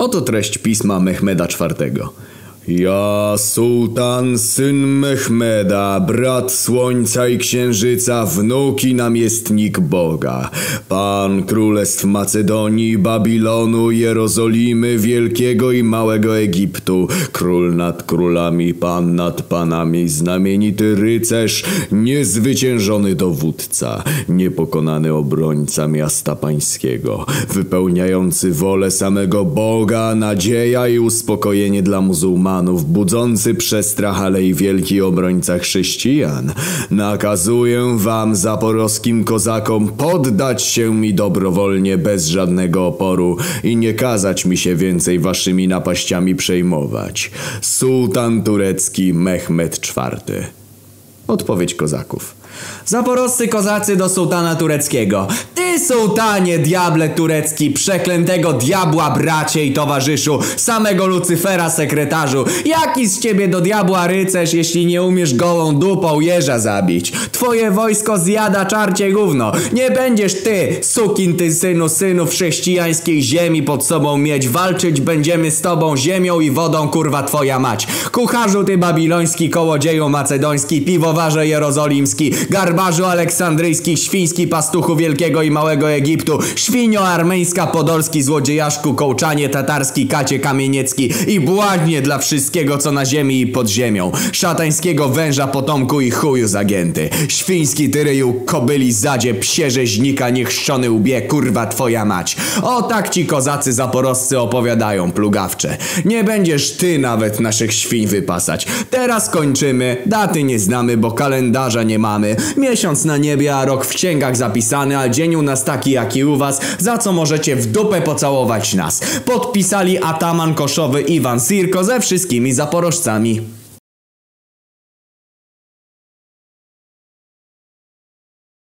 Oto treść pisma Mehmeda IV. Ja, sułtan, syn Mehmeda, brat słońca i księżyca, wnuk i namiestnik Boga, pan królestw Macedonii, Babilonu, Jerozolimy, Wielkiego i Małego Egiptu, król nad królami, pan nad panami, znamienity rycerz, niezwyciężony dowódca, niepokonany obrońca miasta pańskiego, wypełniający wolę samego Boga, nadzieja i uspokojenie dla muzułmanów, budzący przestrach, ale i wielki obrońca chrześcijan. Nakazuję wam, zaporowskim kozakom, poddać się mi dobrowolnie, bez żadnego oporu i nie kazać mi się więcej waszymi napaściami przejmować. Sułtan turecki Mehmed IV. Odpowiedź kozaków. Zaporoscy kozacy do sułtana tureckiego. Ty sułtanie, diable turecki, przeklętego diabła bracie i towarzyszu, samego Lucyfera sekretarzu. Jaki z ciebie do diabła rycerz, jeśli nie umiesz gołą dupą jeża zabić? Twoje wojsko zjada czarcie gówno. Nie będziesz ty, sukin ty synu synów chrześcijańskiej ziemi pod sobą mieć. Walczyć będziemy z tobą ziemią i wodą, kurwa twoja mać. Kucharzu ty babiloński, kołodzieju macedoński, piwowarze jerozolimski, garbarzu aleksandryjski, świński pastuchu wielkiego i małego Egiptu, świnio armeńska, podolski, złodziejaszku, kołczanie tatarski, kacie kamieniecki i błaźnie dla wszystkiego co na ziemi i pod ziemią, szatańskiego węża potomku i chuju zagięty, świński tyryju, kobyli zadzie, psie rzeźnika, niechrzczony łbie, kurwa twoja mać. O tak ci kozacy zaporoscy opowiadają, plugawcze. Nie będziesz ty nawet naszych świń wypasać. Teraz kończymy, daty nie znamy, bo kalendarza nie mamy. Miesiąc na niebie, a rok w księgach zapisany, a dzień u nas taki jak i u was, za co możecie w dupę pocałować nas. Podpisali ataman koszowy Iwan Sirko ze wszystkimi zaporożcami.